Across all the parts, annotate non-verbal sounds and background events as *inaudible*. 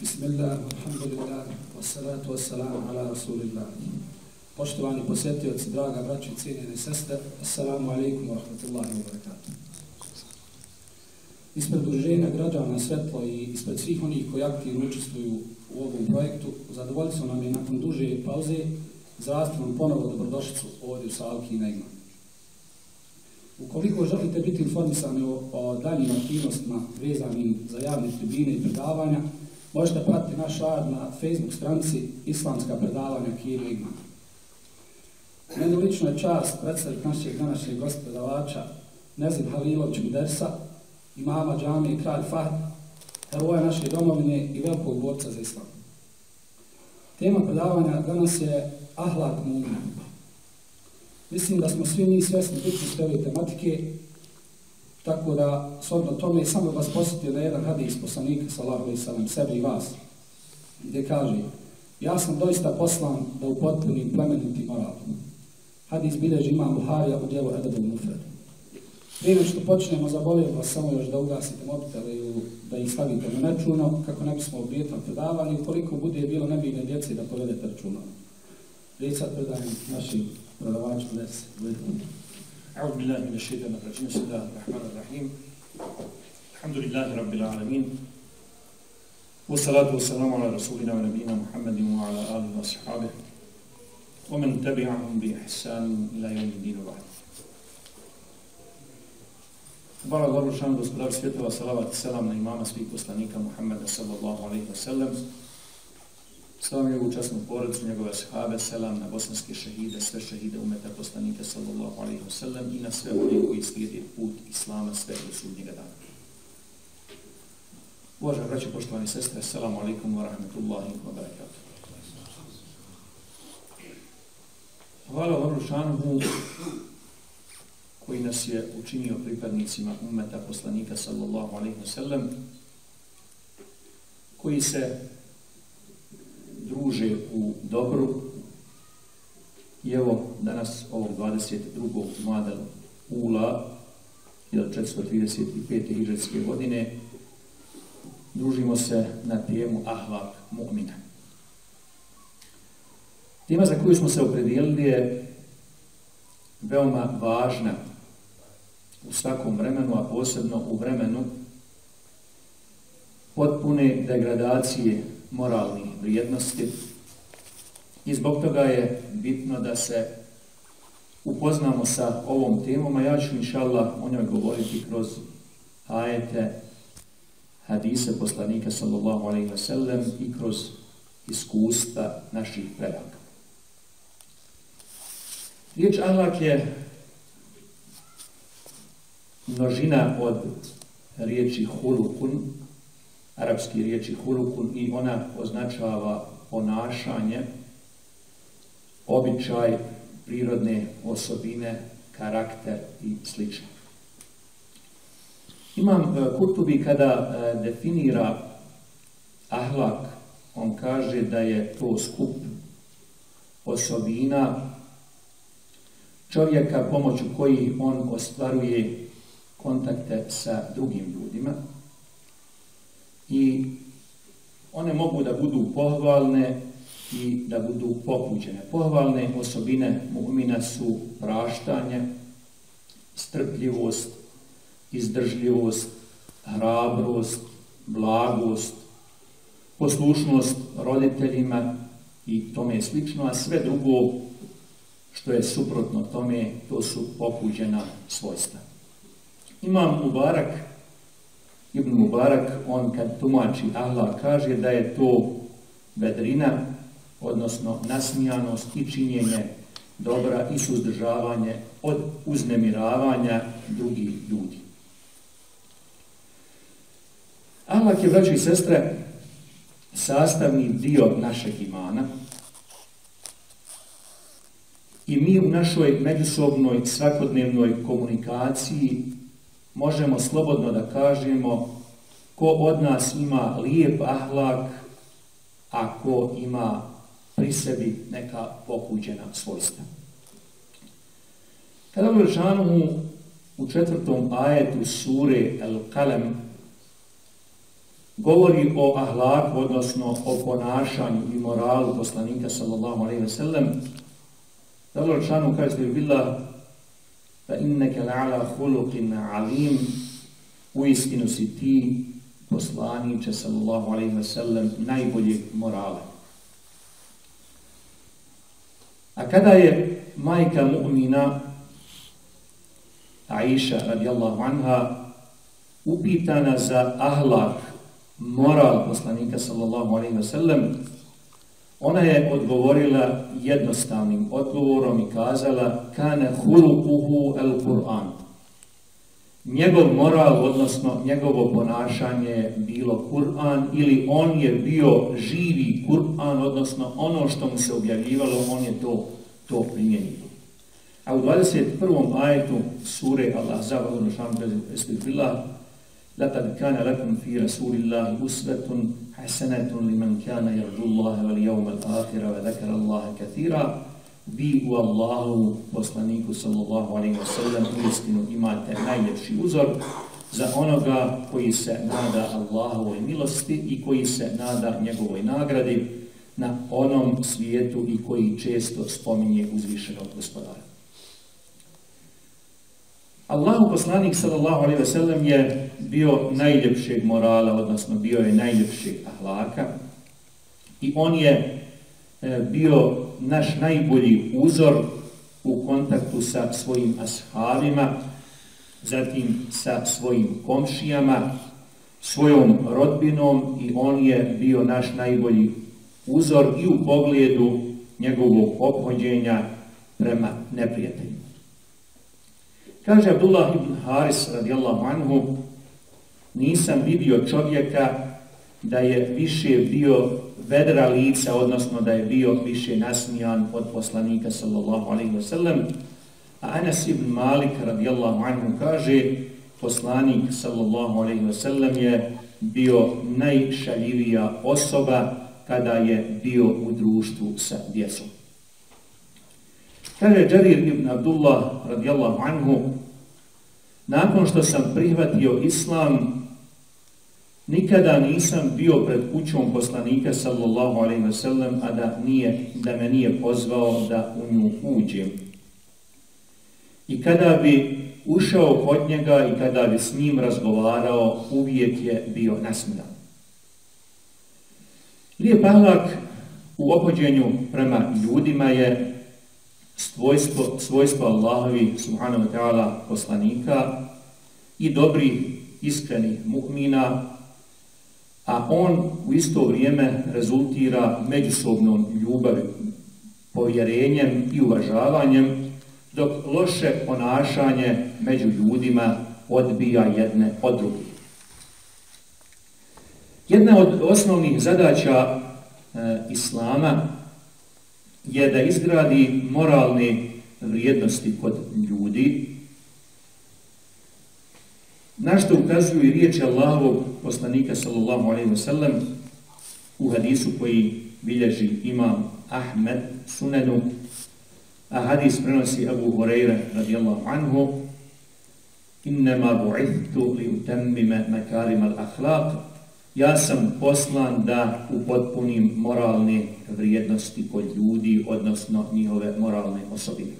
Bismillahirrahmanirrahim. والصلاه والسلام على رسول الله. Poštovani posjetioci, draga braći i cijenjene sestre, assalamu alaikum wa rahmatullahi wa barakatuh. Ispred druženja građana Svetlo i ispred svih onih koji aktivno učestvuju u ovom projektu, zadovoljstvo nam je nakon duže pauze zrasti ponovo dobrodošlicu ovdje u Salki i Negma. Ukoliko želite biti informisani o, o daljim aktivnostima vezanim za javne tribine i predavanja, možete pratiti naš rad na Facebook stranici Islamska predavanja Kiro Igman. Meni lično je čast predstaviti našeg današnjeg gospodavača Nezim Halilović Mudersa, imama džame i kralj Fahd, heroja naše domovine i velikog borca za islam. Tema predavanja danas je Ahlak Mumina. Mislim da smo svi mi svjesni bitnosti ove tematike, tako da shodno tome samo vas posjetio na jedan hadis poslanika sallahu i sallam, sebe i vas, gdje kaže ja sam doista poslan da upotpunim plemeniti moral. Hadis bileži imam Buharija u djelu Edebu Mufredu. Prije što počnemo, zabolim vas samo još da ugasite mobitel i da ih stavite na nečuno, kako ne bismo obrijetali predavali, koliko bude bilo nebine djece da povedete računom. Riječ sad predajem našim predavačima djece. أعوذ بالله من الشيطان الرجيم. بسم الله الرحمن الرحيم. الحمد لله رب العالمين. والصلاة والسلام على رسولنا ونبينا محمد وعلى آله وصحابه ومن تبعهم بإحسان إلى يوم الدين وبعد. Hvala Bogu šan gospodar svjetova, salavat i selam na imama svih poslanika Muhammeda sallallahu alaihi wa sallam. Salam njegovu časnu porodicu, njegove sahabe, selam na bosanske šehide, sve šehide umeta poslanika sallallahu alaihi wa sallam i na sve one koji slijede put Islama sve do sudnjega dana. Uvaženi braći, poštovani sestre, assalamu alaikum wa rahmatullahi wa barakatuh. Hvala Bogu šanuhu koji nas je učinio pripadnicima umeta poslanika sallallahu alaihi wa sallam, koji se druže u dobru i evo danas ovog 22. mladel ula 1435. hiđarske godine družimo se na temu ahlak mu'mina. Tema za koju smo se opredijelili je veoma važna u svakom vremenu, a posebno u vremenu potpune degradacije moralnih vrijednosti i zbog toga je bitno da se upoznamo sa ovom temom, a ja ću inšallah o njoj govoriti kroz ajete hadise poslanika sallallahu alaihi wa sallam i kroz iskustva naših predaka. Riječ ahlak je množina od riječi hulukun, arapski riječi hulukun i ona označava ponašanje, običaj, prirodne osobine, karakter i sl. Imam e, Kurtubi kada e, definira ahlak, on kaže da je to skup osobina čovjeka pomoću koji on ostvaruje kontakte sa drugim ljudima i one mogu da budu pohvalne i da budu popuđene. Pohvalne osobine mu'mina su praštanje, strpljivost, izdržljivost, hrabrost, blagost, poslušnost roditeljima i tome slično, a sve drugo što je suprotno tome, to su popuđena svojstva. Imam Mubarak, Ibn Mubarak, on kad tumači Allah, kaže da je to bedrina, odnosno nasmijanost i činjenje dobra i suzdržavanje od uznemiravanja drugih ljudi. Allah je, braći i sestre, sastavni dio našeg imana i mi u našoj međusobnoj svakodnevnoj komunikaciji možemo slobodno da kažemo ko od nas ima lijep ahlak, a ko ima pri sebi neka pokuđena svojstva. Kada u u četvrtom ajetu sure El Kalem govori o ahlaku, odnosno o ponašanju i moralu poslanika sallallahu alaihi ve sellem, da Allah kaže da je bila fa inneke la'ala hulukin alim, u istinu si ti, poslaniče sallallahu alaihi ve sellem, najbolji morale. A kada je majka mu'mina Aisha radijallahu anha upitana za ahlak, moral poslanika sallallahu alaihi wa sallam, Ona je odgovorila jednostavnim odgovorom i kazala kane hulukuhu el Kur'an. Njegov moral, odnosno njegovo ponašanje bilo Kur'an ili on je bio živi Kur'an, odnosno ono što mu se objavljivalo, on je to, to primjenio. A u 21. ajetu sure Allah zavadu na šanu bez izbila Latad kane lakum fi rasulillahi usvetun حَسَنَةٌ لِمَنْ كَانَ يَرْجُ اللَّهَ وَالْيَوْمَ الْآخِرَ وَذَكَرَ اللَّهَ كَثِيرًا Vi u Allahu, poslaniku sallallahu alaihi wa sallam, u istinu imate najljepši uzor za onoga koji se nada Allahovoj milosti i koji se nada njegovoj nagradi na onom svijetu i koji često spominje uzvišenog gospodara. Allahu poslanik sallallahu alejhi ve sellem je bio najljepšeg morala, odnosno bio je najljepšeg ahlaka i on je e, bio naš najbolji uzor u kontaktu sa svojim ashabima, zatim sa svojim komšijama, svojom rodbinom i on je bio naš najbolji uzor i u pogledu njegovog obhođenja prema neprijateljima. Kaže Abdullah ibn Haris radijallahu anhu, nisam vidio čovjeka da je više bio vedra lica, odnosno da je bio više nasmijan od poslanika sallallahu alaihi wa sallam. A Anas ibn Malik radijallahu anhu kaže, poslanik sallallahu alaihi wa sallam je bio najšaljivija osoba kada je bio u društvu sa djecom. Kaže Đarir ibn Abdullah radijallahu anhu, nakon što sam prihvatio islam, nikada nisam bio pred kućom poslanika sallallahu alaihi ve sellem, a da, nije, da me nije pozvao da u nju uđem. I kada bi ušao kod njega i kada bi s njim razgovarao, uvijek je bio nasmijan. Lijep ahlak u opođenju prema ljudima je svojstvo, svojstvo Allahovi subhanahu wa ta'ala poslanika i dobri iskreni mu'mina, a on u isto vrijeme rezultira međusobnom ljubavi, povjerenjem i uvažavanjem, dok loše ponašanje među ljudima odbija jedne od drugih. Jedna od osnovnih zadaća e, Islama je da izgradi moralne vrijednosti kod ljudi, na što ukazuju i riječi Allahovog poslanika sallallahu alaihi wa sallam u hadisu koji bilježi imam Ahmed Sunenu, a hadis prenosi Abu Hureyre radijallahu anhu, innama bu'ithtu li utemmime makarima al-akhlaq, ja sam poslan da upotpunim moralne vrijednosti kod ljudi, odnosno njihove moralne osobine.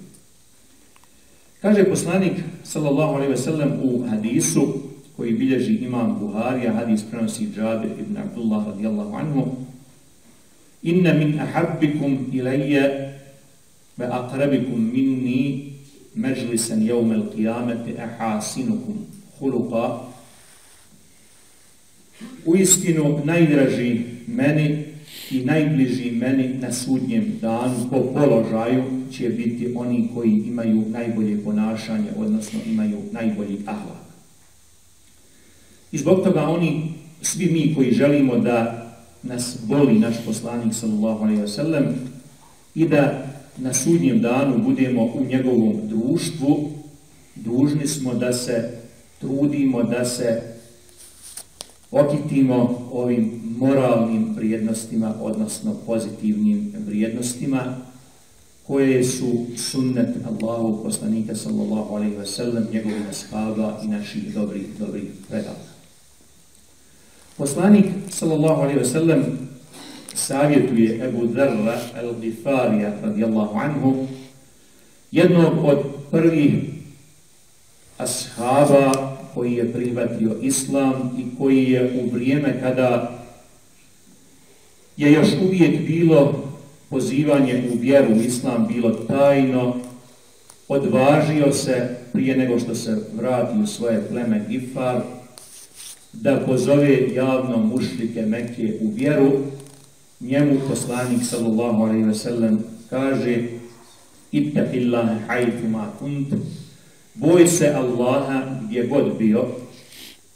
Kaže poslanik, sallallahu alaihi ve sellem, u hadisu, koji bilježi imam Buharija, hadis prenosi Džabir ibn Abdullah radijallahu anhu, inna min ahabbikum ilaje ve akrabikum minni međlisan jevmel qiyamete ahasinukum huluqa u istinu najdraži meni i najbliži meni na sudnjem danu po položaju će biti oni koji imaju najbolje ponašanje, odnosno imaju najbolji ahlak. I zbog toga oni, svi mi koji želimo da nas boli naš poslanik sallallahu alaihi wa sallam i da na sudnjem danu budemo u njegovom društvu, dužni smo da se trudimo, da se okitimo ovim moralnim vrijednostima, odnosno pozitivnim vrijednostima, koje su sunnet Allahu poslanika sallallahu alaihi ve sellem, njegovih ashaba i naših dobrih, dobrih predala. Poslanik, sallallahu alaihi ve sellem, savjetuje Ebu Dharra al-Difarija, radijallahu anhu, jednog od prvih ashaba koji je prihvatio islam i koji je u vrijeme kada je još uvijek bilo pozivanje u vjeru u islam bilo tajno, odvažio se prije nego što se vrati u svoje pleme Gifar, da pozove javno mušlike Mekke u vjeru, njemu poslanik sallallahu alaihi ve sellem kaže ittaqillaha haythu ma kunt boj se Allaha gdje god bio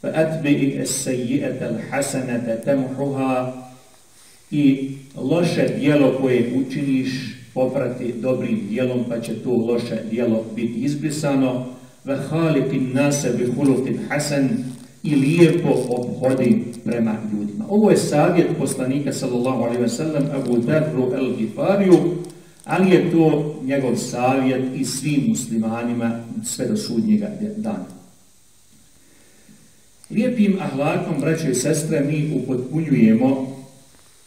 fa atbi as-sayyi'ata al-hasanata tamhuha i loše djelo koje učiniš poprati dobrim djelom pa će to loše djelo biti izbrisano ve khaliqin nase bi khuluqin hasan i lijepo obhodi prema ljudima. Ovo je savjet poslanika sallallahu alaihi ve sellem Abu Darru el-Gifariju, ali je to njegov savjet i svim muslimanima sve do sudnjega dana. Lijepim ahlakom, braće i sestre, mi upotpunjujemo,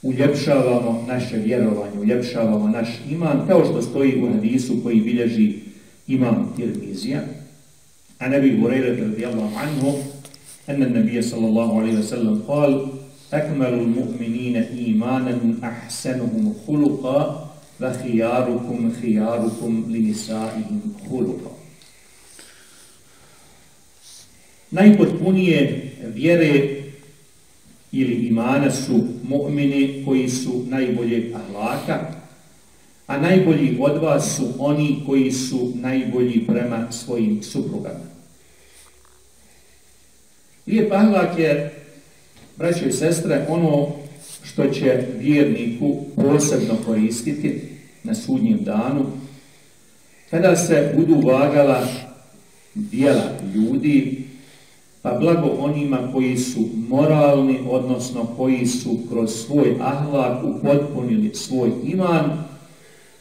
uljepšavamo naše vjerovanje, uljepšavamo naš iman, kao što stoji u hadisu koji bilježi imam Tirmizija, a nebi Hureyre radijallahu anhu, أن النبي صلى الله عليه وسلم قال أكمل المؤمنين إيمانا أحسنهم خلقا وخياركم خياركم لنسائهم خلقا Najpotpunije vjere ili imana su mu'mini koji su najbolje ahlaka, a najbolji od vas su oni koji su najbolji prema svojim suprugama. Lijep ahlak je, braće i sestre, ono što će vjerniku posebno koristiti na sudnjem danu, kada se budu vagala dijela ljudi, pa blago onima koji su moralni, odnosno koji su kroz svoj ahlak upotpunili svoj iman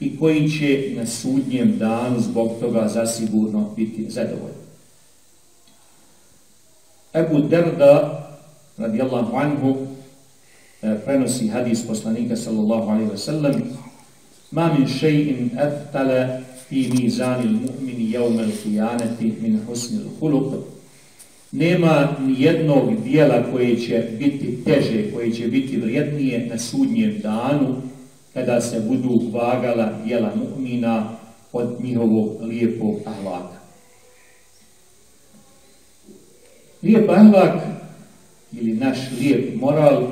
i koji će na sudnjem danu zbog toga zasigurno biti zadovoljni. Ebu Derda, radijallahu anhu, e, prenosi hadis poslanika sallallahu alaihi wa sallam, ma min še'in eftala fi mizanil mu'mini jevme kijaneti min husnil huluk. Nema ni jednog dijela koje će biti teže, koje će biti vrijednije na sudnjem danu, kada se budu vagala dijela mu'mina od njihovog lijepog ahlaka. Lijep ahlak ili naš lijep moral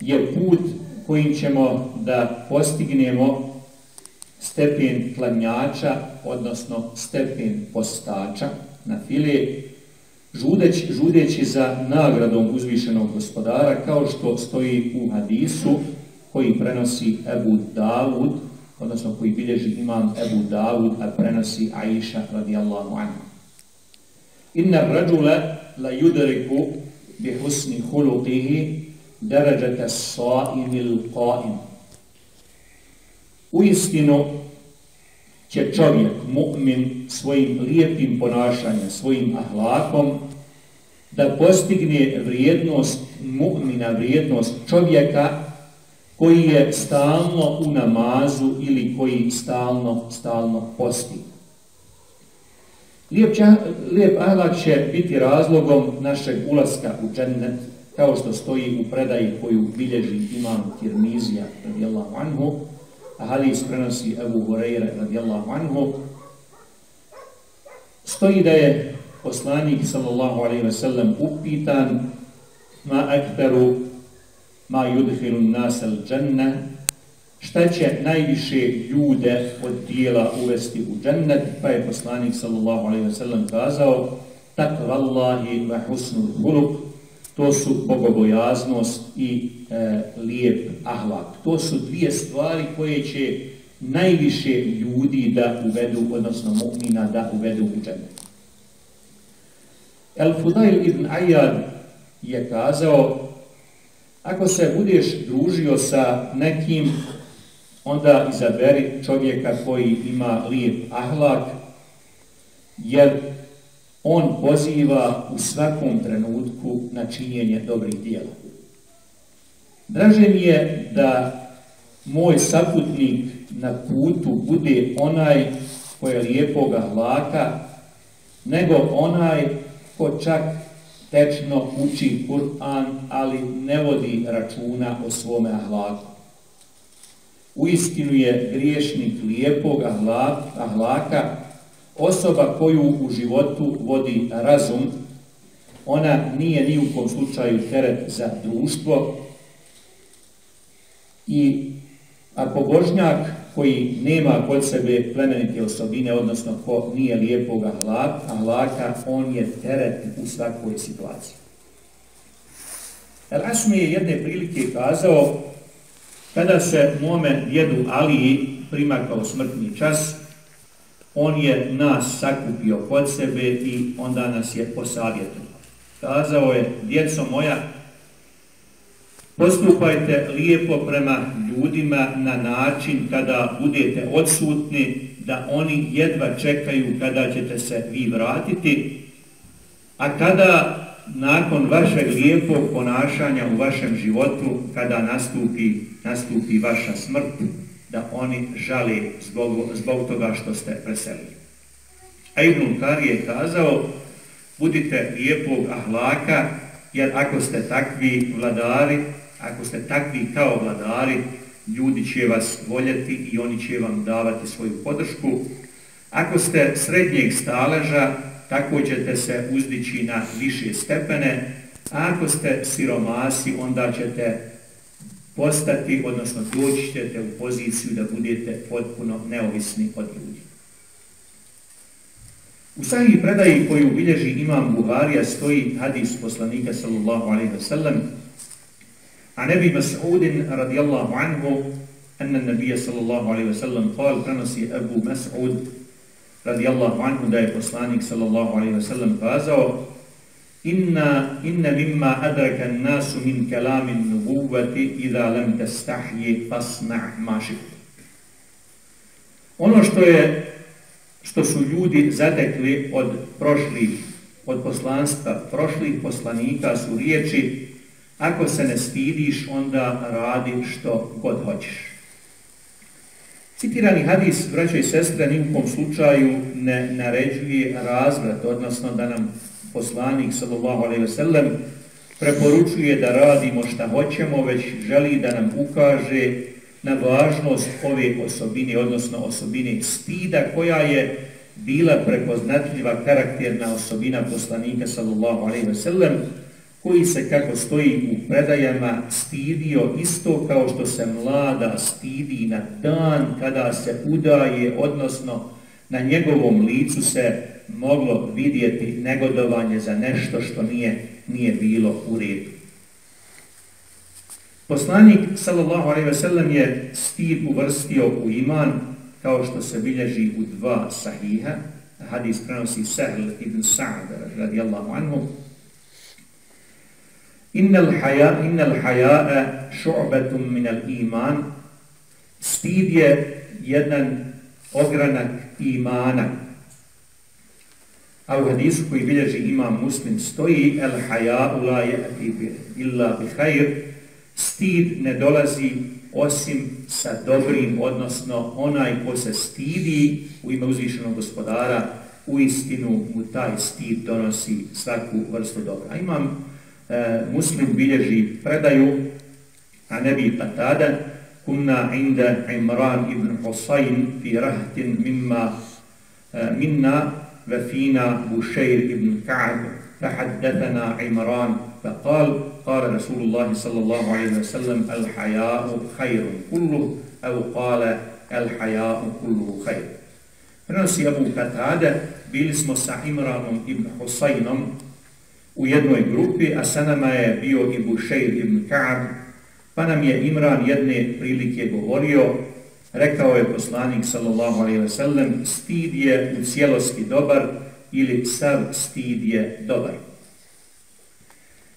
je put kojim ćemo da postignemo stepen klanjača, odnosno stepen postača na file, žudeći, žudeći za nagradom uzvišenog gospodara, kao što stoji u hadisu koji prenosi Ebu Davud, odnosno koji bilježi imam Ebu Davud, a prenosi Aisha radijallahu anhu. Inna rajula la yudriku bi husni huluqihi deređete sa'im il qa'im. U istinu će čovjek, mu'min, svojim lijepim ponašanjem, svojim ahlakom, da postigne vrijednost mu'mina, vrijednost čovjeka koji je stalno u namazu ili koji stalno, stalno posti. Lijep, lijep ahlak će biti razlogom našeg ulaska u džennet, kao što stoji u predaji koju bilježi imam Tirmizija radijallahu anhu, a hadis prenosi Ebu Hureyre radijallahu anhu, stoji da je poslanik sallallahu alaihi ve sellem upitan ma aktaru ma yudhilun nas al dženne, šta će najviše ljude od dijela uvesti u džennet, pa je poslanik sallallahu alaihi ve sellem kazao takvallahi wa husnul huluk, to su bogobojaznost i e, lijep ahlak. To su dvije stvari koje će najviše ljudi da uvedu, odnosno mu'mina da uvedu u džennet. El Fudail ibn Ayyad je kazao ako se budeš družio sa nekim onda izaberi čovjeka koji ima lijep ahlak, jer on poziva u svakom trenutku na činjenje dobrih dijela. Draže mi je da moj saputnik na putu bude onaj ko je lijepoga hlaka, nego onaj ko čak tečno uči Kur'an, ali ne vodi računa o svome ahlaku. U istinu je griješnik lijepog ahlaka, ahlaka, osoba koju u životu vodi razum, ona nije ni u kom slučaju teret za društvo i ako božnjak koji nema kod sebe plemenite osobine, odnosno ko nije lijepog ahlaka, on je teret u svakoj situaciji. El je jedne prilike kazao, kada se mome djedu Aliji primakao smrtni čas, on je nas sakupio kod sebe i onda nas je posavjetovao. Kazao je, djeco moja, postupajte lijepo prema ljudima na način kada budete odsutni, da oni jedva čekaju kada ćete se vi vratiti, a kada nakon vašeg lijepog ponašanja u vašem životu, kada nastupi, nastupi vaša smrt, da oni žale zbog, zbog toga što ste preselili. A Ibn Kari je kazao, budite lijepog ahlaka, jer ako ste takvi vladari, ako ste takvi kao vladari, ljudi će vas voljeti i oni će vam davati svoju podršku. Ako ste srednjeg staleža, tako ćete se uzdići na više stepene, a ako ste siromasi, onda ćete postati, odnosno doći ćete u poziciju da budete potpuno neovisni od ljudi. U sajih predaji koju bilježi imam Buharija stoji hadis poslanika sallallahu alaihi wa sallam a nebi Mas'udin radijallahu anhu anna nabija sallallahu alaihi wa sallam kal prenosi Ebu Mas'ud radijallahu anhu da je poslanik sallallahu alaihi wa sallam kazao inna inna mimma adraka an-nas min kalam an-nubuwati idha lam tastahyi fasna' ma Ono što je što su ljudi zatekli od prošlih od poslanstva prošlih poslanika su riječi Ako se ne stidiš, onda radi što god hoćeš. Citirani hadis, braćo i sestre, ni u kom slučaju ne naređuje razvrat, odnosno da nam poslanik, sallallahu alaihi ve sellem, preporučuje da radimo šta hoćemo, već želi da nam ukaže na važnost ove osobine, odnosno osobine stida, koja je bila prepoznatljiva karakterna osobina poslanika, sallallahu alaihi ve sellem, koji se, kako stoji u predajama, stidio isto kao što se mlada stidi na dan kada se udaje, odnosno na njegovom licu se moglo vidjeti negodovanje za nešto što nije, nije bilo u redu. Poslanik, sallallahu alejhi ve sellem, je stid uvrstio u iman, kao što se bilježi u dva sahiha, hadis prenosi Sahl ibn Sa'd, radijallahu anhu, Innal haya innal hayaa shu'batun min al-iman. Stid je jedan ogranak imana. A u hadisu koji bilježi imam muslim stoji el haya'u la ya'ti illa bi khair. Stid ne dolazi osim sa dobrim, odnosno onaj ko se stidi u ime uzvišenog gospodara, u istinu mu taj stid donosi svaku vrstu dobra. A imam e, muslim bilježi predaju a nebi patada kunna inda Imran ibn Husayn fi rahtin mimma e, minna wa fina Bushair ibn Ka'b فحدثنا عمران فقال قال رسول الله صلى الله عليه وسلم الحياء خير كله أو قال الحياء كله خير Prenosi Abu Katada, bili smo sa Imranom ibn Husaynom, u jednoj grupi, a sa nama je bio i Bušeir ibn Ka'ab, pa nam je Imran jedne prilike govorio, Rekao je poslanik sallallahu alaihi ve sellem, stid je u cijelosti dobar ili sav stid je dobar.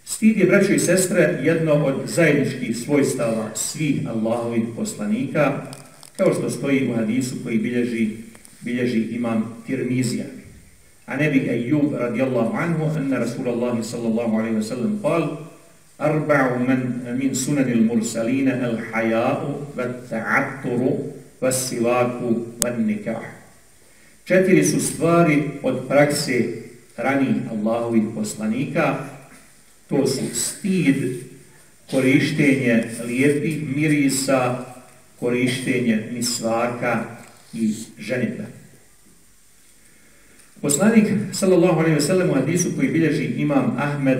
Stid je, braćo i sestre, jedno od zajedničkih svojstava svih Allahovih poslanika, kao što stoji u hadisu koji bilježi, bilježi imam Tirmizija. A nebi Ejub radijallahu anhu, anna Rasulallahu sallallahu alaihi ve sellem, pal, أربع من, من سنن المرسلين الحياء والتعطر والسواك والنكاح Četiri su stvari od prakse rani Allahovih poslanika, to su stid, korištenje lijepih mirisa, korištenje misvaka i ženitbe. Poslanik, sallallahu alaihi ve sellem, u hadisu koji bilježi imam Ahmed,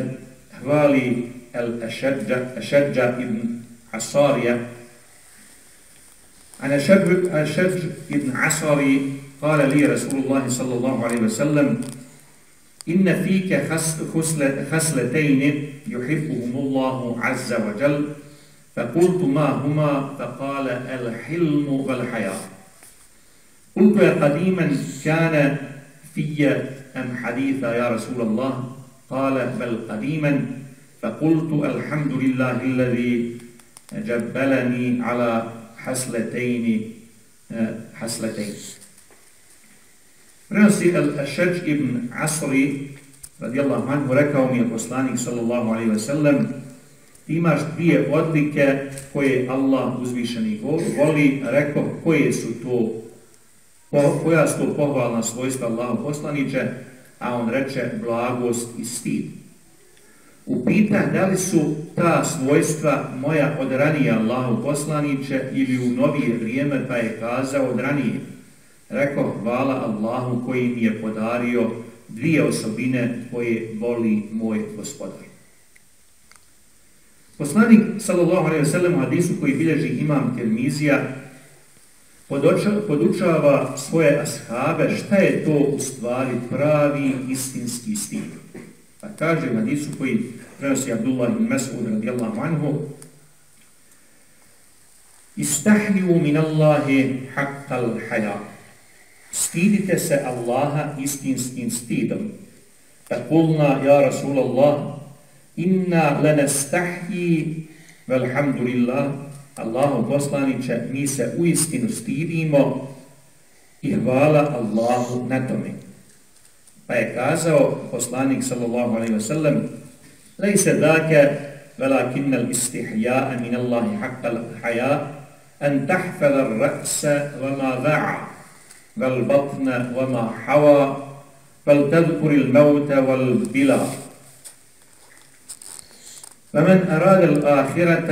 hvali el-Ašadža ibn Asarija, عن أشج ibn Asari قال لي رسول الله صلى الله عليه وسلم إن فيك خسلتين يحبهم الله عز وجل. فقلت ما هما؟ فقال الحلم والحياة. قلت قديما كان في أم حديثا يا رسول الله؟ قال بل قديما فقلت الحمد لله الذي جبلني على حسلتين حسلتين Prenosi Al-Šeđ ibn Asri, radijallahu anhu, rekao mi je poslanik, sallallahu alaihi ve sellem, ti imaš dvije odlike koje Allah uzvišeni voli, rekao koje su to, koja su to pohvalna svojstva Allahu poslaniće, a on reče blagost i stid. Upita da li su ta svojstva moja od ranije Allahu poslaniće ili u novije vrijeme pa je kazao od ranije. Rekao, hvala Allahu koji mi je podario dvije osobine koje voli moj gospodar. Poslanik, sallallahu alejhi ve sellem hadisu koji bilježi imam Tirmizija podučava svoje ashabe šta je to u stvari pravi istinski stil. Pa kaže u hadisu koji prenosi Abdullah ibn Mas'ud radijallahu anhu, Istahliju min Allahi haqqal haja. Stidite se Allaha istinskim stidom. Pa kulna, ja Rasulallah, inna lenestahji, velhamdulillah, Allahu poslaniće, mi se uistinu stidimo i hvala Allahu na tome. Pa je kazao poslanik sallallahu alaihi wasallam Lejse daka velakinna l-istihja'a min Allahi haqqa l-haja an tahfada r-ra'sa wa ma da'a vel batna wa ma hawa vel tadkuri l-mauta wal bila ومن أراد الآخرة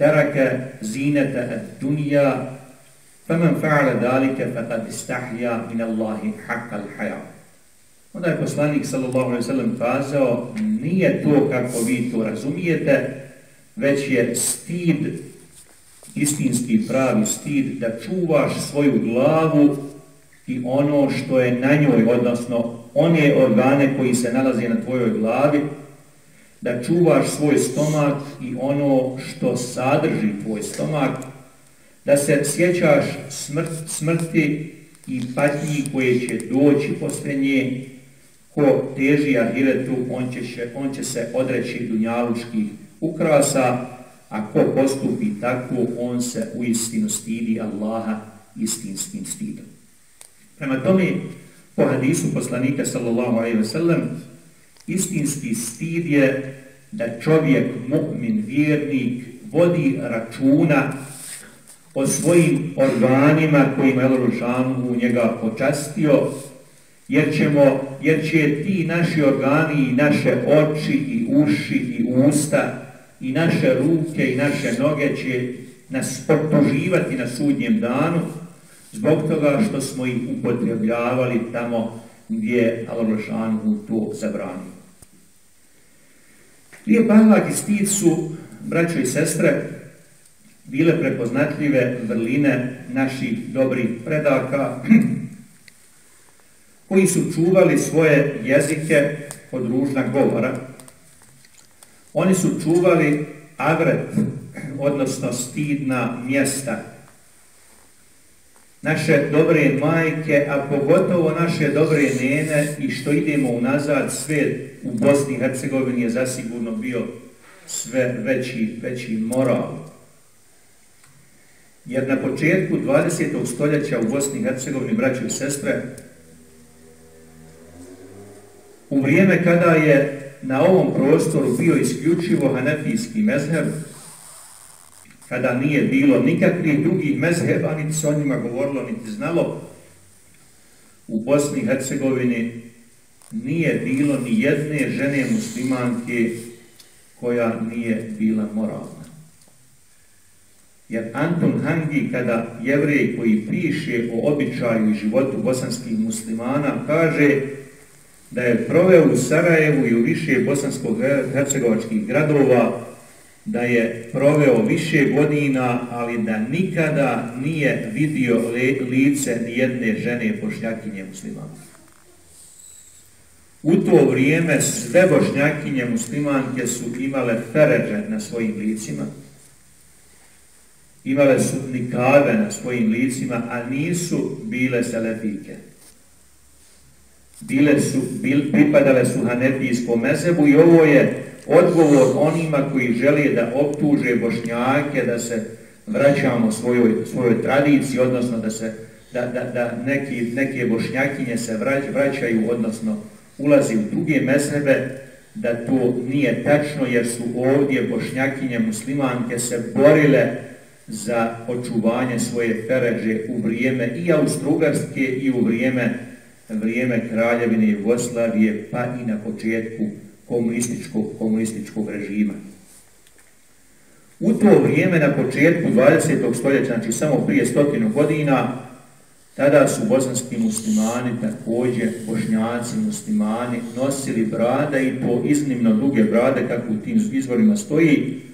ترك زينة الدنيا فَمَنْ فَعْلَ دَلِكَ فَقَدْ اِسْتَحْيَا مِنَ اللَّهِ حَقَّ الْحَيَامُ Onda je poslanik s.a.v. kazao, nije to kako vi to razumijete, već je stid, istinski pravi stid, da čuvaš svoju glavu i ono što je na njoj, odnosno one organe koji se nalaze na tvojoj glavi, da čuvaš svoj stomak i ono što sadrži tvoj stomak, da se sjećaš smrt, smrti i patnji koje će doći posle nje, ko teži ahiretu, on će, on će se odreći dunjalučkih ukrasa, a ko postupi tako, on se u istinu stidi Allaha istinskim stidom. Prema tome, po hadisu poslanika sallallahu alaihi ve sellem, istinski stid je da čovjek, mu'min, vjernik, vodi računa o svojim organima kojima je Lorušanu u njega počastio, jer, ćemo, jer će ti naši organi i naše oči i uši i usta i naše ruke i naše noge će nas potuživati na sudnjem danu zbog toga što smo ih upotrebljavali tamo gdje Al-Rošanu to zabranio. Lijep ahlak i Stid su, braćo i sestre, bile prepoznatljive vrline naših dobrih predaka *clears throat* koji su čuvali svoje jezike od ružna govora, Oni su čuvali avret, odnosno stidna mjesta. Naše dobre majke, a pogotovo naše dobre nene i što idemo unazad, sve u Bosni i Hercegovini je zasigurno bio sve veći, veći moral. Jer na početku 20. stoljeća u Bosni i Hercegovini, braći i sestre, u vrijeme kada je na ovom prostoru bio isključivo hanefijski mezheb, kada nije bilo nikakvih drugih mezheba, niti se o njima govorilo, niti znalo, u Bosni i Hercegovini nije bilo ni jedne žene muslimanke koja nije bila moralna. Jer Anton Hangi, kada jevrej koji piše o običaju i životu bosanskih muslimana, kaže da je proveo u Sarajevu i u više bosansko-hercegovačkih gradova, da je proveo više godina, ali da nikada nije vidio lice nijedne žene bošnjakinje muslimanke. U to vrijeme sve bošnjakinje muslimanke su imale feređe na svojim licima, imale su nikave na svojim licima, a nisu bile selefike. Bile su, bil, pripadale su hanefijskom mezebu i ovo je odgovor onima koji žele da optuže bošnjake, da se vraćamo svojoj, svojoj tradiciji, odnosno da se da, da, da neki, neke bošnjakinje se vrać, vraćaju, odnosno ulazi u druge mezhebe, da to nije tačno, jer su ovdje bošnjakinje muslimanke se borile za očuvanje svoje feređe u vrijeme i Austro-Ugarske i u vrijeme, vrijeme kraljevine Jugoslavije, pa i na početku komunističkog, komunističkog režima. U to vrijeme, na početku 20. stoljeća, znači samo prije stotinu godina, tada su bosanski muslimani, također bošnjaci muslimani, nosili brade i po iznimno duge brade, kako u tim izvorima stoji,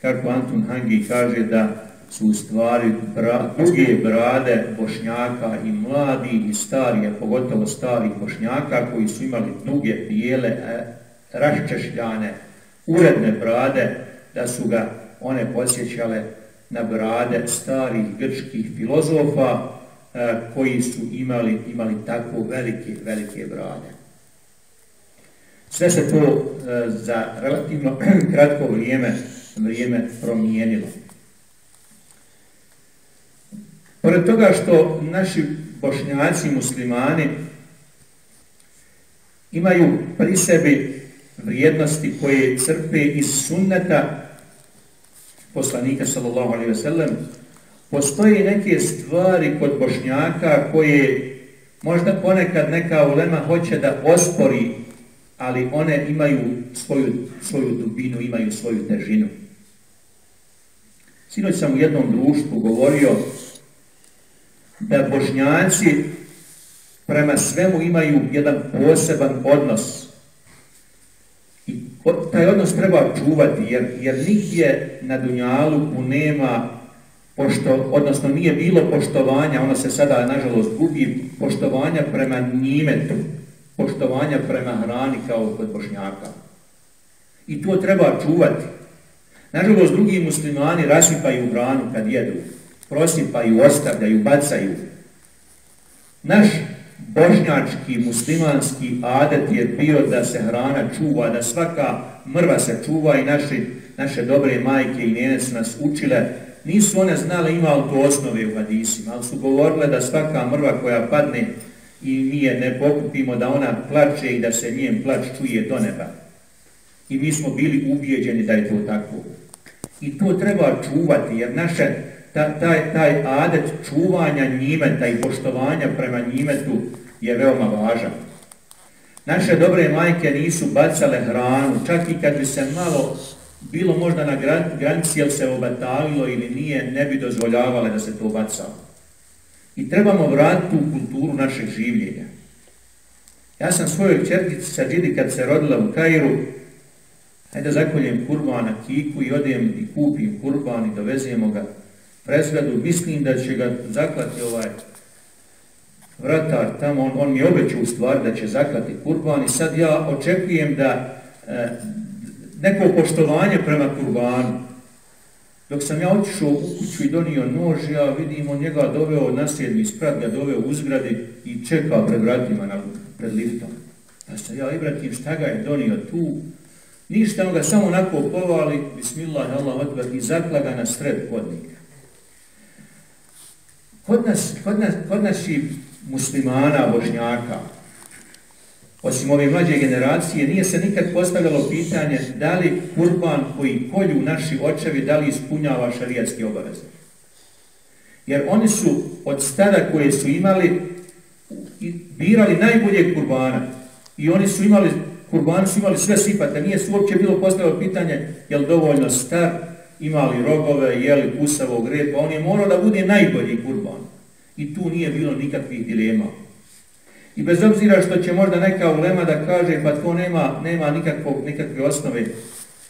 kako Anton Hangi kaže da su u stvari bra, duge brade bošnjaka i mladi i starije, pogotovo starih bošnjaka koji su imali duge, bijele, e, raščešljane, uredne brade, da su ga one posjećale na brade starih grčkih filozofa e, koji su imali imali tako velike, velike brade. Sve se to e, za relativno *clears throat* kratko vrijeme vrijeme promijenilo. Pored toga što naši bošnjaci muslimani imaju pri sebi vrijednosti koje crpe iz sunneta poslanika sallallahu alaihi ve sellem, postoje neke stvari kod bošnjaka koje možda ponekad neka ulema hoće da ospori, ali one imaju svoju, svoju dubinu, imaju svoju težinu. Sinoć sam u jednom društvu govorio da bošnjaci prema svemu imaju jedan poseban odnos. I taj odnos treba čuvati, jer, jer nigdje na Dunjaluku nema, pošto, odnosno nije bilo poštovanja, ono se sada nažalost gubi, poštovanja prema njimetu, poštovanja prema hrani kao kod bošnjaka. I to treba čuvati. Nažalost, drugi muslimani rasipaju hranu kad jedu, prosipaju, ostavljaju, bacaju. Naš bošnjački, muslimanski adet je bio da se hrana čuva, da svaka mrva se čuva i naši, naše dobre majke i njene su nas učile. Nisu one znale ima li to osnove u hadisima, ali su govorile da svaka mrva koja padne i mi je ne pokupimo, da ona plače i da se njen plač čuje do neba. I mi smo bili ubijeđeni da je to tako. I to treba čuvati, jer naše, ta, taj, taj adet čuvanja njimeta i poštovanja prema njimetu je veoma važan. Naše dobre majke nisu bacale hranu, čak i kad bi se malo bilo možda na granici, jel se obatalilo ili nije, ne bi dozvoljavale da se to bacalo. I trebamo vratiti u kulturu našeg življenja. Ja sam svojoj čerkici Sađidi kad se rodila u Kairu, Hajde zakoljem kurban na kiku i odem i kupim kurban i dovezemo ga prezgradu. Mislim da će ga zaklati ovaj vratar tamo. On, on mi obećao u stvari da će zaklati kurban i sad ja očekujem da e, neko poštovanje prema kurbanu. Dok sam ja otišao u kuću i donio nož, ja vidim on njega doveo na sedmi sprat, ga doveo u zgradi i čekao pred vratima na, pred liftom. Pa sam ja i vratim šta ga je donio tu, Ništa on ga samo onako povali, bismillah, Allah, odbar, i zakla na sred hodnika. Kod nas, kod nas, kod nas i muslimana, božnjaka, osim ove mlađe generacije, nije se nikad postavljalo pitanje da li kurban koji kolju naši očevi, da li ispunjava šarijatski obaveze. Jer oni su od stada koje su imali, birali najboljeg kurbana. I oni su imali, kurbani su imali sve sifate, Nije su uopće bilo postavljalo pitanje je li dovoljno star, imali rogove, jeli kusavog repa. On je morao da bude najbolji kurban. I tu nije bilo nikakvih dilema. I bez obzira što će možda neka ulema da kaže pa to nema, nema nikakvog, nikakve osnove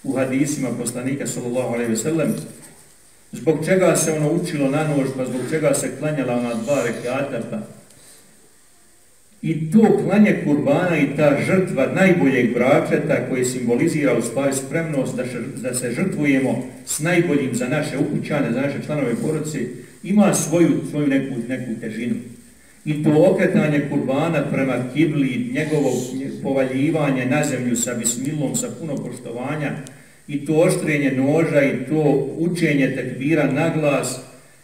u hadisima poslanika sallallahu alaihi ve sellem, zbog čega se ono učilo na nož, pa zbog čega se klanjala ona dva rekiata, pa I to klanje kurbana i ta žrtva najboljeg bračeta koji simbolizira u stvari spremnost da, da se žrtvujemo s najboljim za naše ukućane, za naše članove porodice, ima svoju, svoju neku, neku težinu. I to okretanje kurbana prema kibli, njegovo povaljivanje na zemlju sa bismilom, sa puno poštovanja, i to oštrenje noža, i to učenje tekbira na glas,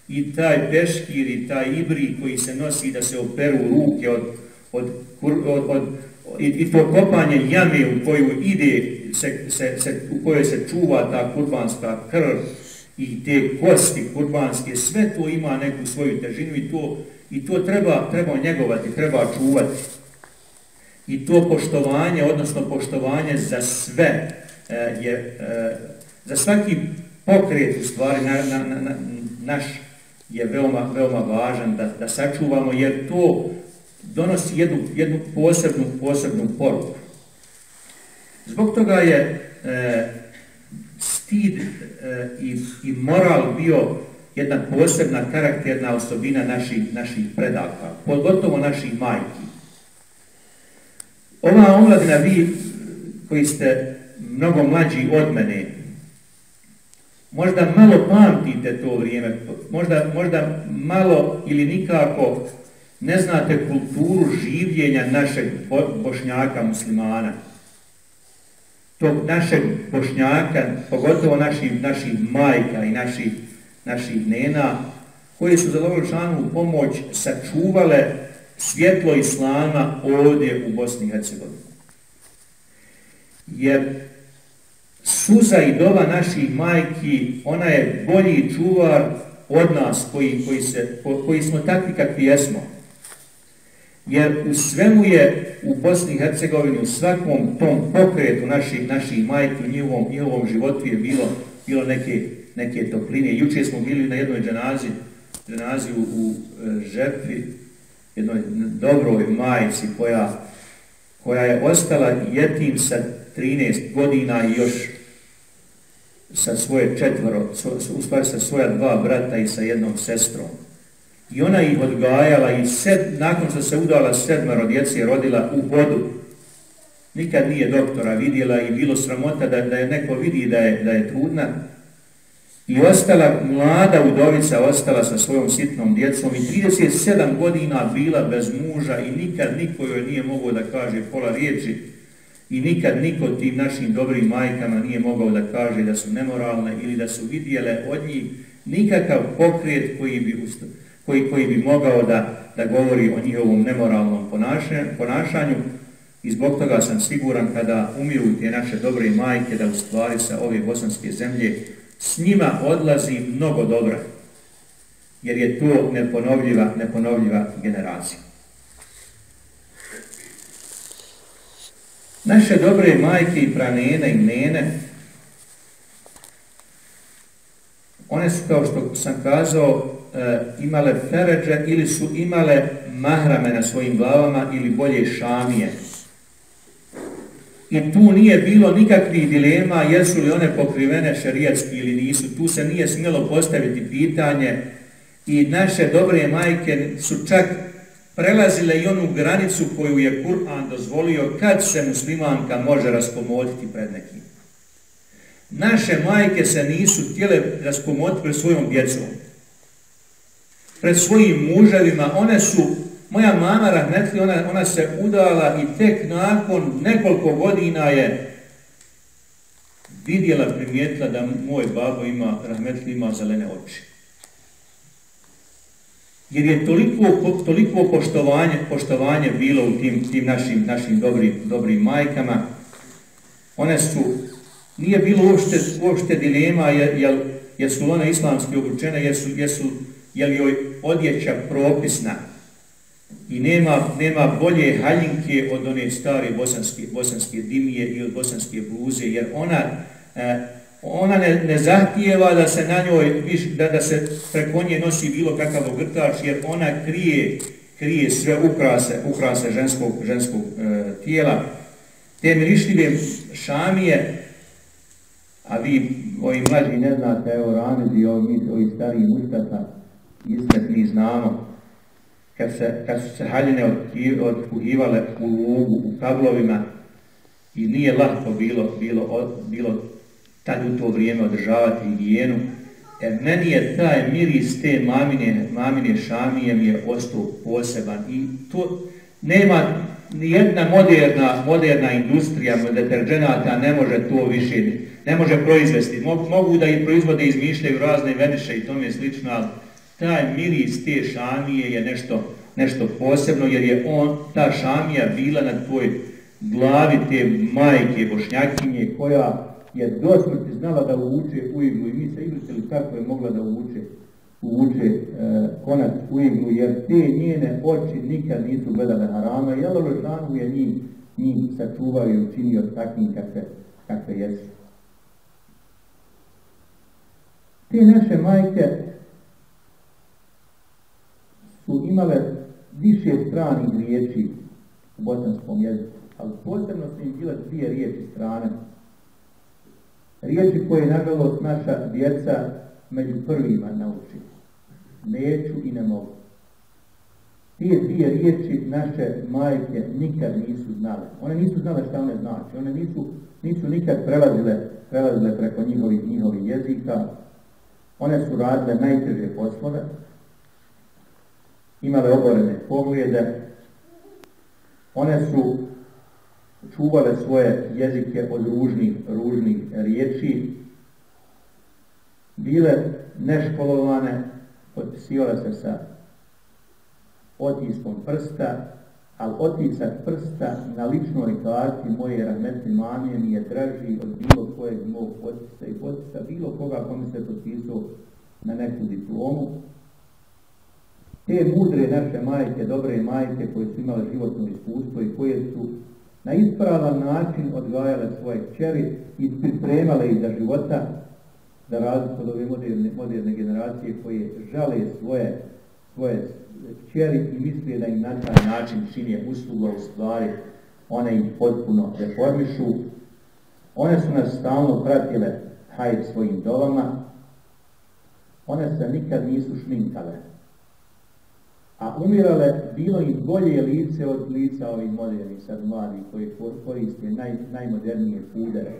i taj peškir, i taj ibri koji se nosi da se operu ruke od, od, od, od, i, i to kopanje jame u koju ide, se, se, se, u kojoj se čuva ta kurbanska krv, i te kosti kurbanske, sve to ima neku svoju težinu i to I to treba, treba njegovati, treba čuvati. I to poštovanje, odnosno poštovanje za sve, e, je, e, za svaki pokret u stvari na, na, na, na, naš je veoma, veoma važan da, da sačuvamo, jer to donosi jednu, jednu posebnu, posebnu poruku. Zbog toga je e, stid e, i, i moral bio jedna posebna karakterna osobina naših, naših predaka, pogotovo naših majki. Ova omladina, vi koji ste mnogo mlađi od mene, možda malo pamtite to vrijeme, možda, možda malo ili nikako ne znate kulturu življenja našeg bošnjaka muslimana. Tog našeg bošnjaka, pogotovo naših, naših majka i naših naših nena, koje su za dobročanu pomoć sačuvale svjetlo Islama ovdje u Bosni i Hercegovini. Jer suza i dova naših majki, ona je bolji čuvar od nas koji, koji, se, koji smo takvi kakvi jesmo. Jer u svemu je u Bosni i Hercegovini, u svakom tom pokretu naših, naših majki, u njihovom, njihovom životu je bilo, bilo neke neke topline. Juče smo bili na jednoj dženazi, dženazi u, u e, jednoj dobroj majci koja, koja je ostala jetim sa 13 godina i još sa svoje četvoro, u stvari sa svoja dva brata i sa jednom sestrom. I ona ih odgajala i sed, nakon što se udala sedmaro djece rodila u vodu. Nikad nije doktora vidjela i bilo sramota da, da je neko vidi da je, da je trudna. I ostala, mlada udovica ostala sa svojom sitnom djecom i 37 godina bila bez muža i nikad niko joj nije mogao da kaže pola riječi i nikad niko tim našim dobrim majkama nije mogao da kaže da su nemoralne ili da su vidjele od njih nikakav pokret koji bi, koji, koji bi mogao da, da govori o njihovom nemoralnom ponašanju i zbog toga sam siguran kada umiru te naše dobre majke da u stvari sa ove bosanske zemlje s njima odlazi mnogo dobra, jer je to neponovljiva, neponovljiva generacija. Naše dobre majke i pranene i nene, one su, kao što sam kazao, e, imale feređe ili su imale mahrame na svojim glavama ili bolje šamije, I tu nije bilo nikakvih dilema jesu li one pokrivene šerijatski ili nisu. Tu se nije smjelo postaviti pitanje i naše dobre majke su čak prelazile i onu granicu koju je Kur'an dozvolio kad se muslimanka može raspomoditi pred nekim. Naše majke se nisu htjele raspomoditi pred svojom djecom. Pred svojim muževima one su Moja mama Rahmetli, ona, ona se udala i tek nakon nekoliko godina je vidjela, primijetila da moj babo ima, Rahmetli ima zelene oči. jer je toliko, toliko poštovanje, poštovanje bilo u tim, tim našim, našim dobrim, dobrim majkama. One su, nije bilo uopšte, uopšte dilema, jer, jer su one islamski obručene, jesu, je li joj odjeća propisna, I nema, nema bolje haljinke od one stare bosanske, bosanske dimije i od bosanske bluze, jer ona, eh, ona ne, ne zahtijeva da se na njoj, da, da se preko nje nosi bilo kakav ogrtač, jer ona krije, krije sve ukrase, ukrase ženskog, ženskog e, tijela. Te mirišljive šamije, a vi, ovi mlađi, ne znate, evo Ramezi, ovi, ovi stariji muškata, ispred mi znamo, kad, se, kad su se haljine odpuhivale u lugu, u kablovima, i nije lahko bilo, bilo, bilo tad u to vrijeme održavati higijenu, jer meni je taj miris te mamine, mamine šamije mi je ostao poseban. I to nema ni jedna moderna, moderna industrija deterđenata ne može to više, ne može proizvesti. Mogu da i proizvode izmišljaju razne veniše i tome slično, ali taj miris te šamije je nešto, nešto posebno, jer je on, ta šamija bila na tvoj glavi te majke bošnjakinje koja je do smrti znala da uvuče u iglu i mi se igrusili kako je mogla da uvuče, uvuče e, konac u iglu, jer te njene oči nikad nisu gledale harama i Allah Lošanu je njim, njim sačuvao i učinio takvim kakve, kakve jesu. Te naše majke su imale više stranih riječi u bosanskom jeziku, ali posebno su im bile dvije riječi strane, riječi koje, nažalost, naša djeca među prvima nauči. Neću i ne mogu. Tije dvije riječi naše majke nikad nisu znale. One nisu znale šta one znači. One nisu, nisu nikad prelazile, prelazile preko njihovih, njihovih jezika. One su radile najteže poslove. Imale oborene poglede. One su čuvale svoje jezike od ružnih, ružnih riječi, bile neškolovane, potpisivale se sa otiskom prsta, ali otisak prsta na ličnoj karti moje rahmetne mamije mi je draži od bilo kojeg mog potpisa i potpisa bilo koga kome se potpisao na neku diplomu. Te mudre naše majke, dobre majke koje su imale životno iskustvo i koje su na ispravan način odgajale svoje kćeri i pripremale ih za života, za razliku od ove moderne, moderne generacije koje žale svoje, svoje kćeri i misle da im na taj način činje usluga u stvari, one ih potpuno reformišu. One su nas stalno pratile hajt svojim dolama, one se nikad nisu šminkale, a umirale bilo im bolje lice od lica ovih modernih sad mladi koji koriste naj, najmodernije pudere.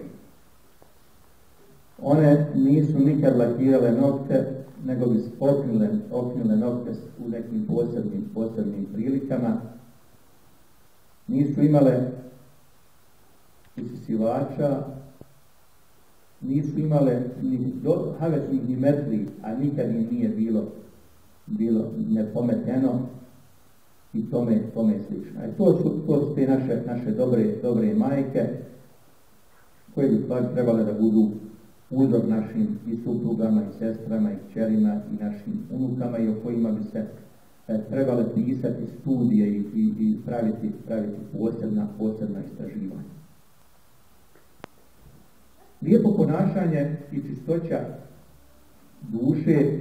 One nisu nikad lakirale nokte, nego bi spoknile, oknile nokte u nekim posebnim, posebnim prilikama. Nisu imale isisivača, nisu imale ni do, havetnih ni metri, a nikad im nije bilo bilo nepometeno i tome, tome slično. E to su, to su te naše, naše dobre, dobre majke koje bi stvari trebale da budu uzor našim i suprugama i sestrama i čerima i našim unukama i o kojima bi se e, trebale pisati studije i, i, i praviti, praviti posebna, posebna istraživanja. Lijepo ponašanje i čistoća duše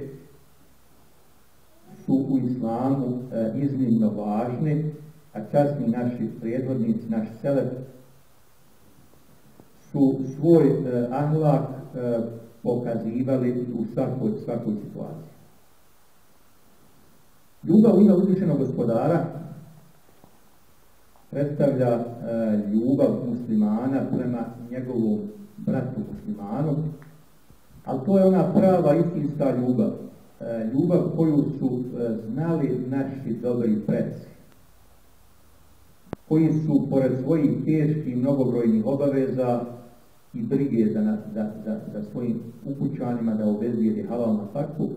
su u islamu e, iznimno važne, a časni naši predvodnici, naš selek, su svoj e, ahlak e, pokazivali u svakoj, svakoj situaciji. Ljubav ima uzvišenog gospodara predstavlja e, ljubav muslimana prema njegovom bratu muslimanu, ali to je ona prava istinska ljubav. E, ljubav koju su e, znali naši dobri preci, koji su pored svojih teških i mnogobrojnih obaveza i brige za, za, za, za svojim ukućanima da obezbijedi halal na faktu,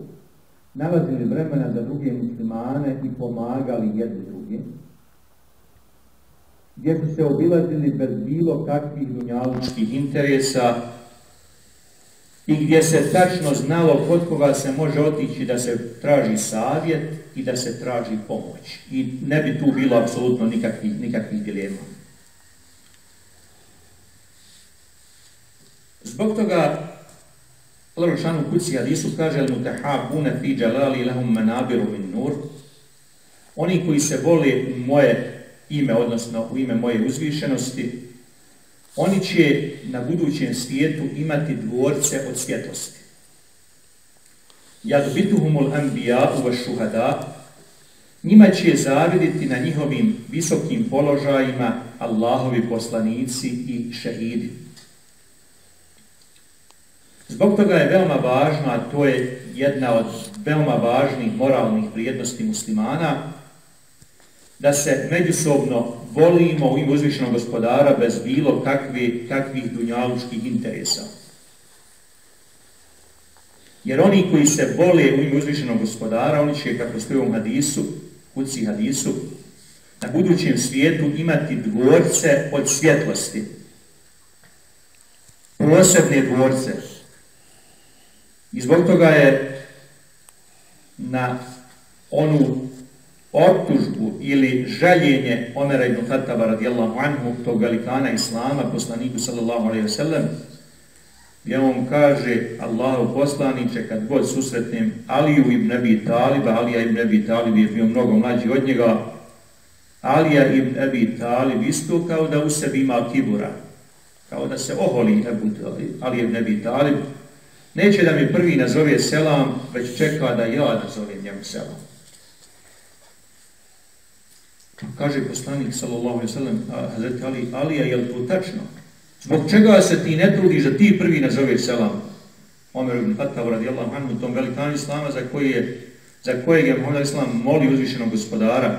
nalazili vremena za druge muslimane i pomagali jedni drugim, gdje su se obilazili bez bilo kakvih dunjalučkih interesa i gdje se tačno znalo kod koga se može otići da se traži savjet i da se traži pomoć. I ne bi tu bilo apsolutno nikakvih, nikakvih dilema. Zbog toga Allah Rošanu kuci hadisu kaže mu fi jalali lahum manabiru min nur oni koji se vole u moje ime, odnosno u ime moje uzvišenosti, oni će na budućem svijetu imati dvorce od svjetlosti. Jadbituhumul anbiya wa shuhada njima će zaviditi na njihovim visokim položajima Allahovi poslanici i šehidi. Zbog toga je veoma važno, a to je jedna od veoma važnih moralnih vrijednosti muslimana, da se međusobno volimo i ime uzvišenog gospodara bez bilo kakvi, kakvih dunjalučkih interesa. Jer oni koji se vole u ime uzvišenog gospodara, oni će, kako stoje u hadisu, kuci hadisu, na budućem svijetu imati dvorce od svjetlosti. Posebne dvorce. I zbog toga je na onu optužbu ili žaljenje Omera ibn Khattaba radijallahu anhu, tog velikana Islama, poslaniku sallallahu alaihi wa sallam, gdje on kaže Allahu poslaniće kad god susretnem Aliju ibn Abi Taliba, Alija ibn Abi Talib je bio mnogo mlađi od njega, Alija ibn Abi Talib isto kao da u sebi ima kibura, kao da se oholi Alija ibn Abi Talib, neće da mi prvi nazove selam, već čeka da ja nazovem njemu selam. Kaže poslanik sallallahu alejhi ve sellem Hazreti Ali, Alija, je li to tačno? Zbog čega se ti ne trudiš da ti prvi nazoveš selam? Omer ibn Khattab radijallahu anhu, tom velikanu Islama za koji je za kojeg je Muhammed Islam moli uzvišenog gospodara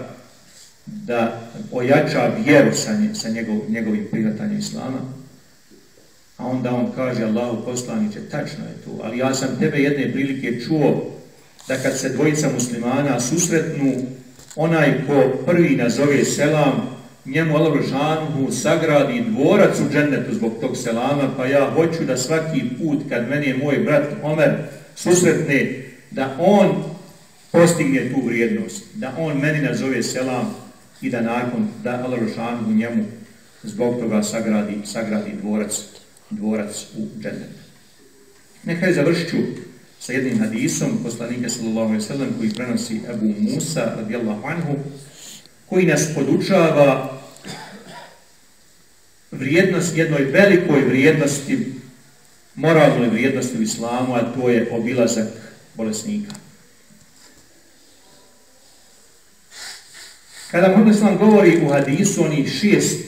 da ojača vjeru sa, nje, sa njegov, njegovim prihvatanjem Islama. A onda on kaže, Allahu poslaniće, tačno je to, ali ja sam tebe jedne prilike čuo da kad se dvojica muslimana susretnu, onaj ko prvi nazove selam, njemu Allah žanhu sagradi dvorac u džennetu zbog tog selama, pa ja hoću da svaki put kad meni je moj brat Omer susretne, da on postigne tu vrijednost, da on meni nazove selam i da nakon, da Allah žanhu njemu zbog toga sagradi, sagradi dvorac, dvorac u džennetu. Nekaj završću sa jednim hadisom poslanika sallallahu alejhi ve sellem koji prenosi Abu Musa radijallahu anhu koji nas podučava vrijednost jednoj velikoj vrijednosti moralnoj vrijednosti u islamu a to je obilazak bolesnika. Kada Muhammed Islam govori u hadisu onih šest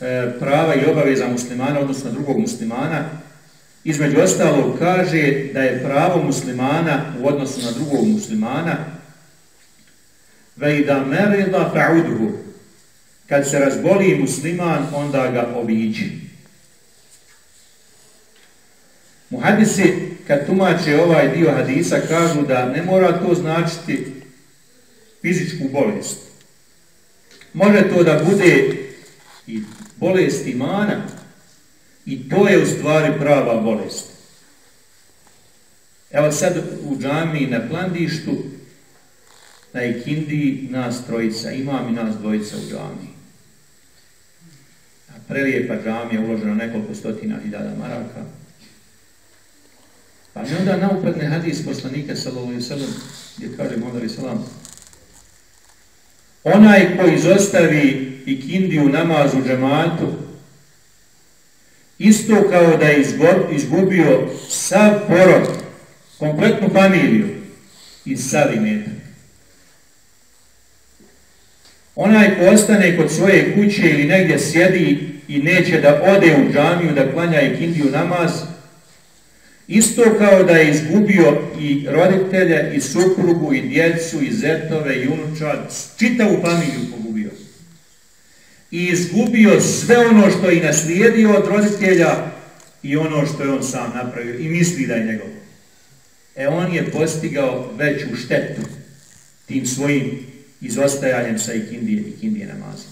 e, prava i obaveza muslimana, odnosno drugog muslimana, Između ostalog kaže da je pravo muslimana u odnosu na drugog muslimana vejda i da merida fa'udhu kad se razboli musliman onda ga obiđi. Muhadisi kad tumače ovaj dio hadisa kažu da ne mora to značiti fizičku bolest. Može to da bude i bolest imana, I to je u stvari prava bolest. Evo sad u džami na plandištu, na ikindi nas trojica, imam i nas dvojica u džami. A prelijepa džamija uložena nekoliko stotina hiljada maraka. Pa mi onda naupadne hadis poslanika sallallahu alaihi sallam, gdje kaže Mondari sallam, onaj ko izostavi ikindiju namazu džematu, isto kao da je izgubio sav porod, kompletnu familiju i sav imetak. Onaj ko ostane kod svoje kuće ili negdje sjedi i neće da ode u džamiju da klanja i namaz, isto kao da je izgubio i roditelja, i suprugu, i djecu, i zetove, i unučad, čitavu familiju i izgubio sve ono što je naslijedio od roditelja i ono što je on sam napravio i misli da je njegov. e on je postigao veću štetu tim svojim izostajanjem sa ikindije, ikindije namaza.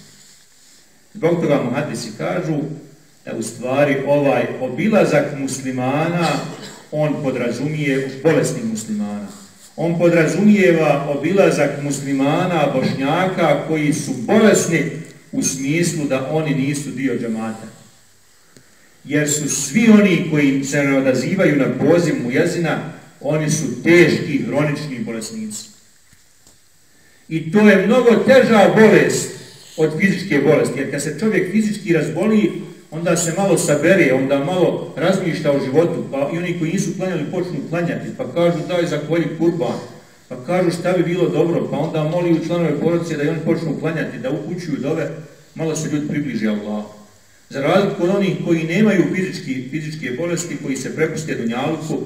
Zbog toga muhadisi kažu da u stvari ovaj obilazak muslimana on podrazumije bolesnih muslimana. On podrazumijeva obilazak muslimana, bošnjaka koji su bolesni u smislu da oni nisu dio džamata. Jer su svi oni koji se ne odazivaju na poziv mu jezina, oni su teški, hronični bolesnici. I to je mnogo teža bolest od fizičke bolesti, jer kad se čovjek fizički razboli, onda se malo sabere, onda malo razmišlja o životu, pa i oni koji nisu klanjali počnu klanjati, pa kažu daj za kolji kurban, pa kažu šta bi bilo dobro, pa onda moli u članove porodice da i oni počnu klanjati, da upućuju dove, malo se ljudi približe Allah. Za razliku od onih koji nemaju fizički, fizičke bolesti, koji se prepuste dunjalku,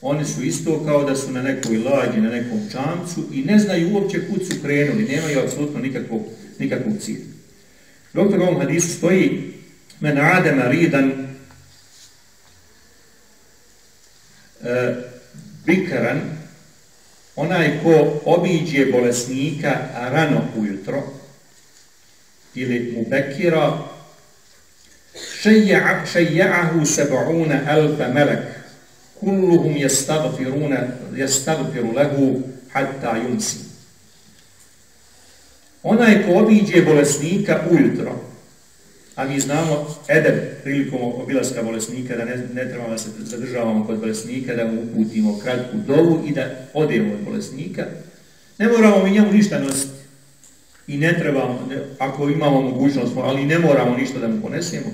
oni su isto kao da su na nekoj lađi, na nekom čamcu i ne znaju uopće kud su krenuli, nemaju apsolutno nikakvog, nikakvog cilja. Doktor ovom hadisu stoji men adema ridan e, bikaran onaj ko obiđe bolesnika rano ujutro ili mu bekira šeji'ahu seba'una alfa melek kulluhum jestagfiruna jestagfiru lehu hatta yumsi. Onaj ko obiđe bolesnika ujutro a mi znamo edep prilikom obilaska bolesnika, da ne, ne trebamo da se zadržavamo kod bolesnika, da mu uputimo kratku dovu i da odemo od bolesnika, ne moramo mi njemu ništa nositi. I ne trebamo, ne, ako imamo mogućnost, ali ne moramo ništa da mu ponesemo.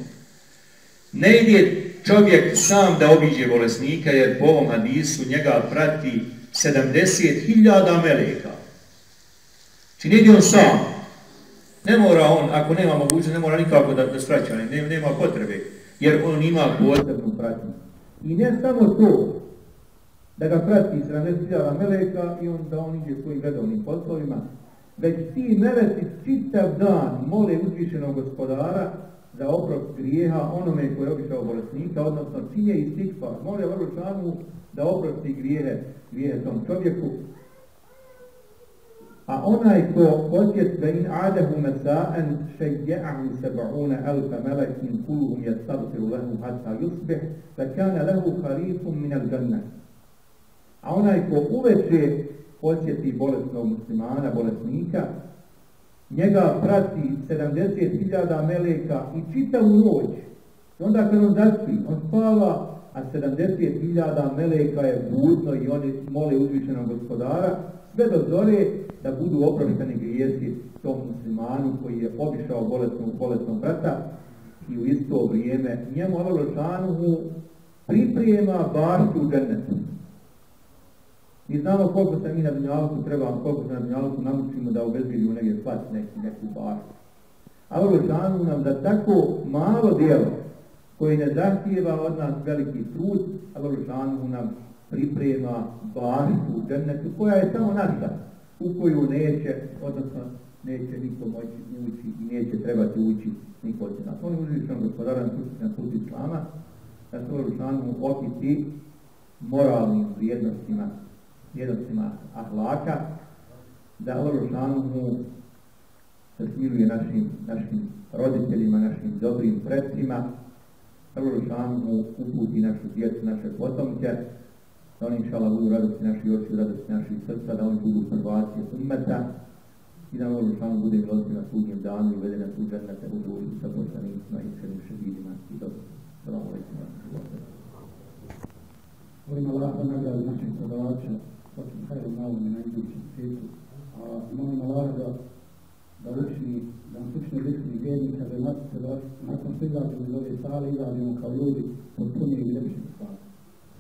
Ne ide čovjek sam da obiđe bolesnika, jer po ovom hadisu njega prati 70.000 meleka. Či ne on sam, Ne mora on, ako nema mogućnost, ne mora nikako da, da skraća, ne, nema potrebe, jer on ima posebnu pratnju. I ne samo to, da ga prati 70.000 meleka i on da on iđe svojim redovnim poslovima, već ti meleci čitav dan mole uzvišenog gospodara za oprost grijeha onome koji je obišao bolesnika, odnosno činje i stikva, mole vrlo da oprosti grijehe, grijehe tom čovjeku, A onaj ko osjet da in adehu mesa'en šeđe'ahu seba'una alfa melekin kuluhum jestagfiru lehu hatta yusbih da kane lehu harifum min al. A onaj ko uveče osjeti bolesnog muslimana, bolesnika, njega prati 70.000 meleka i čita u noć. Onda kad on zaspi, on spava, a 70.000 meleka je budno i oni mole uzvišenog gospodara, sve do zore da budu oprošteni grijesi tom muslimanu koji je obišao bolestnog, bolestnog brata i u isto vrijeme njemu Allah Lošanuhu priprema baštu u džennetu. Mi znamo koliko se mi na dunjalku treba, koliko se na dunjalku namučimo da obezbili u negdje svat neki, neku baštu. Allah Lošanuhu nam da tako malo djelo koje ne zahtijeva od nas veliki trud, Allah Lošanuhu nam priprema baštu u džennetu koja je samo naša u koju neće, odnosno neće niko moći ući i neće trebati ući niko od nas. On je uzvišan gospodaran na put Islama, da se ovo opiti moralnim vrijednostima, vrijednostima ahlaka, da ovo mu se smiluje našim, našim roditeljima, našim dobrim predsima, da ovo učlanu uputi našu djecu, naše potomke, da oni inšala budu radosti naši oči, radosti naših srca, da oni budu prvaci ummeta i da ono šanu bude milosti na sudnjem danu i vede nas u džernete u drugi sa poslanicima i svojim šedidima i dobro. Salamu alaikum wa rahmatullahi Molim Allah da nagradi naših predavača, počem hajde malome na idućem svijetu, a molim Allah da da učini, da nam učini lični vjernika, da nas nakon svega iz ove sale izađemo kao ljudi pod punije i lepših stvari.